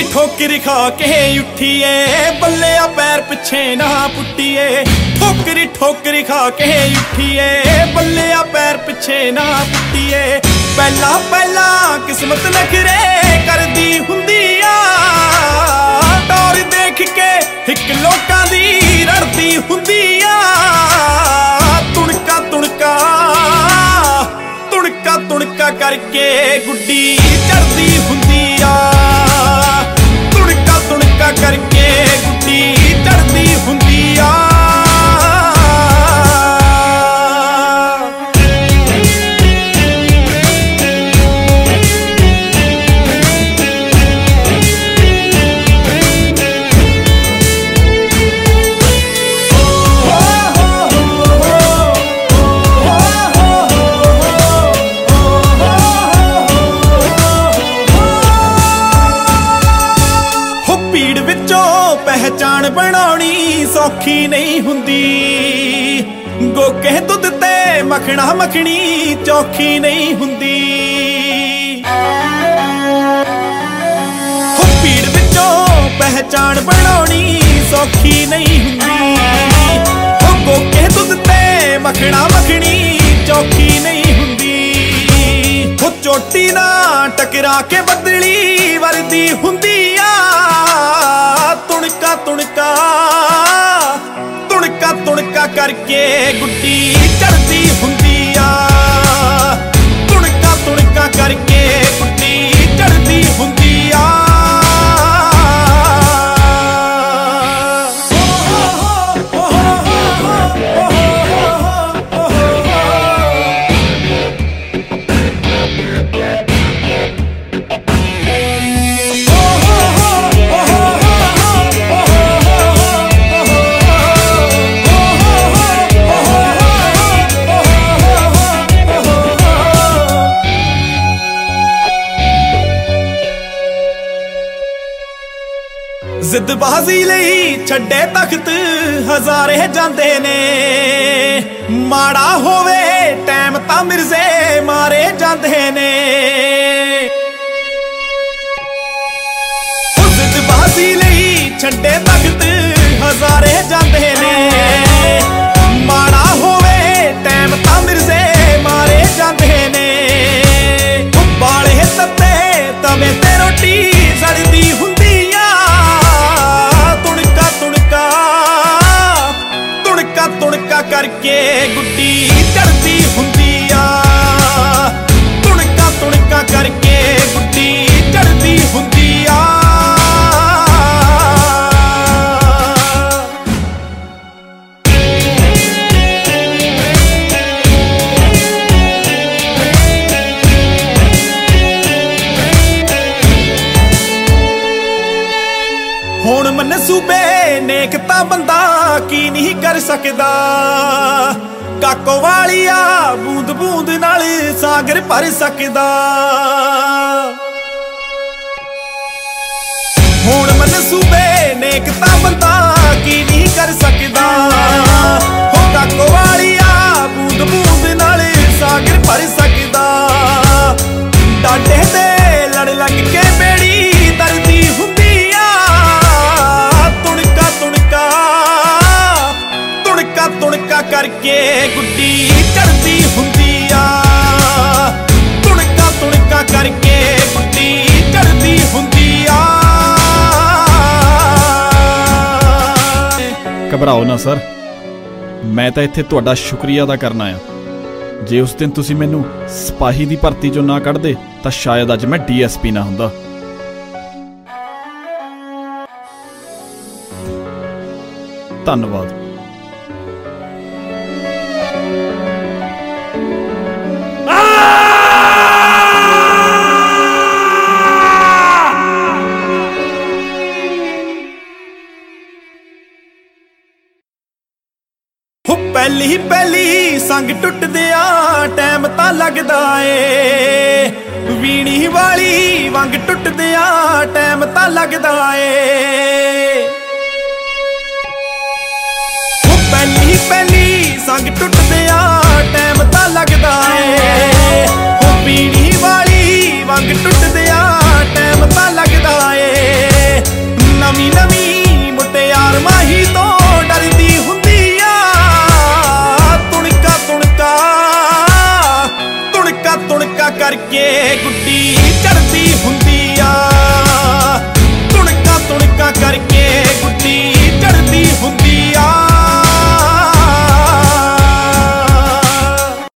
ਠੋਕਰੀ ਠੋਕਰੀ ਖਾ ਕੇ ਉੱਠੀਏ, ਬੱਲਿਆ ਪੈਰ ਪਿੱਛੇ ਨਾ ਪੁੱਟੀਏ। ਠੋਕਰੀ ਠੋਕਰੀ ਖਾ ਕੇ ਉੱਠੀਏ, ਬੱਲਿਆ ਪੈਰ ਪਿੱਛੇ ਨਾ ਪੁੱਟੀਏ। ਪਹਿਲਾਂ ਪਹਿਲਾਂ ਕਿਸਮਤ ਨਖਰੇ ਕਰਦੀ ਹੁੰਦੀ ਆ। ਟੌਰ ਦੇਖ ਕੇ ਇੱਕ ਲੋਕਾਂ ਬਣਾਉਣੀ ਸੌਖੀ ਨਹੀਂ ਹੁੰਦੀ। ਗੋਕੇ ਦੁੱਧ ਤੇ ਮੱਖਣਾ ਮੱਖਣੀ ਚੌਖੀ ਨਹੀਂ ਹੁੰਦੀ। ਹੋ ਭੀੜ ਵਿੱਚੋਂ ਪਹਿਚਾਣ ਬਣਾਉਣੀ ਸੌਖੀ ਨਹੀਂ ਹੁੰਦੀ। ਹੋ ਗੋਕੇ ਦੁੱਧ ਤੇ ਮੱਖਣਾ ਮੱਖਣੀ ਚੌਖੀ ਨਹੀਂ ਹੁੰਦੀ। ਹੋ ਚੋਟੀ ਨਾ ਟਕਰਾ ਕੇ ਬਦਲੀ ਵਰਦੀ ਹੁੰਦੀ। ਤੁਣਕਾ ਤੁਣਕਾ। ਤੁਣਕਾ ਤੁਣਕਾ ਕਰਕੇ ਗੁੱਡੀ ਚੜਦੀ ਹੁੰਦੀ ਜ਼ਿੱਦਬਾਜ਼ੀ ਲਈ ਛੱਡੇ ਤਖਤ ਹਜ਼ਾਰੇ ਜਾਂਦੇ ਨੇ। ਮਾੜਾ ਹੋਵੇ, ਟਾਈਮ ਤਾਂ ਮਿਰਜ਼ੇ ਮਾਰੇ ਜਾਂਦੇ ਨੇ। ਉਹ ਲਈ ਛੱਡੇ ਤਖਤ ਹਜ਼ਾਰੇ ਜਾਂਦੇ ਨੇ। ਹੁਣ ਮਨਸੂਬੇ ਨੇਕ ਤਾਂ ਬੰਦਾ ਕੀ ਨਹੀਂ ਕਰ ਸਕਦਾ। ਕਾਕੋ ਵਾਲੀਆ ਬੂੰਦ ਬੂੰਦ ਨਾਲ ਸਾਗਰ ਭਰ ਸਕਦਾ। ਹੁਣ ਮਨਸੂਬੇ ਨੇਕ ਤਾਂ ਬੰਦਾ ਕੀ ਨਹੀਂ ਕਰ ਸਕਦਾ। ਹੋ ਕਾਕੋ ਘਬਰਾਓ ਨਾ, ਸਰ। ਮੈਂ ਤਾਂ ਇੱਥੇ ਤੁਹਾਡਾ ਸ਼ੁਕਰੀਆ ਅਦਾ ਕਰਨਾ ਆ ਜੇ ਉਸ ਦਿਨ ਤੁਸੀਂ ਮੈਨੂੰ ਸਿਪਾਹੀ ਦੀ ਭਰਤੀ ਚੋਂ ਨਾ ਕੱਢਦੇ, ਤਾਂ ਸ਼ਾਇਦ ਅੱਜ ਮੈਂ ਡੀਐਸਪੀ ਨਾ ਹੁੰਦਾ। ਧੰਨਵਾਦ। ਪਹਿਲੀ ਪਹਿਲੀ ਸੰਗ ਟੁੱਟਦਿਆਂ ਟਾਈਮ ਤਾਂ ਲੱਗਦਾ ਏ। ਵੀਣੀ ਵਾਲੀ ਵੰਗ ਟੁੱਟਦਿਆਂ ਟਾਈਮ ਤਾਂ ਲੱਗਦਾ ਏ। ਹੋ ਪਹਿਲੀ ਪਹਿਲੀ ਸੰਗ ਟੁੱਟਦਿਆਂ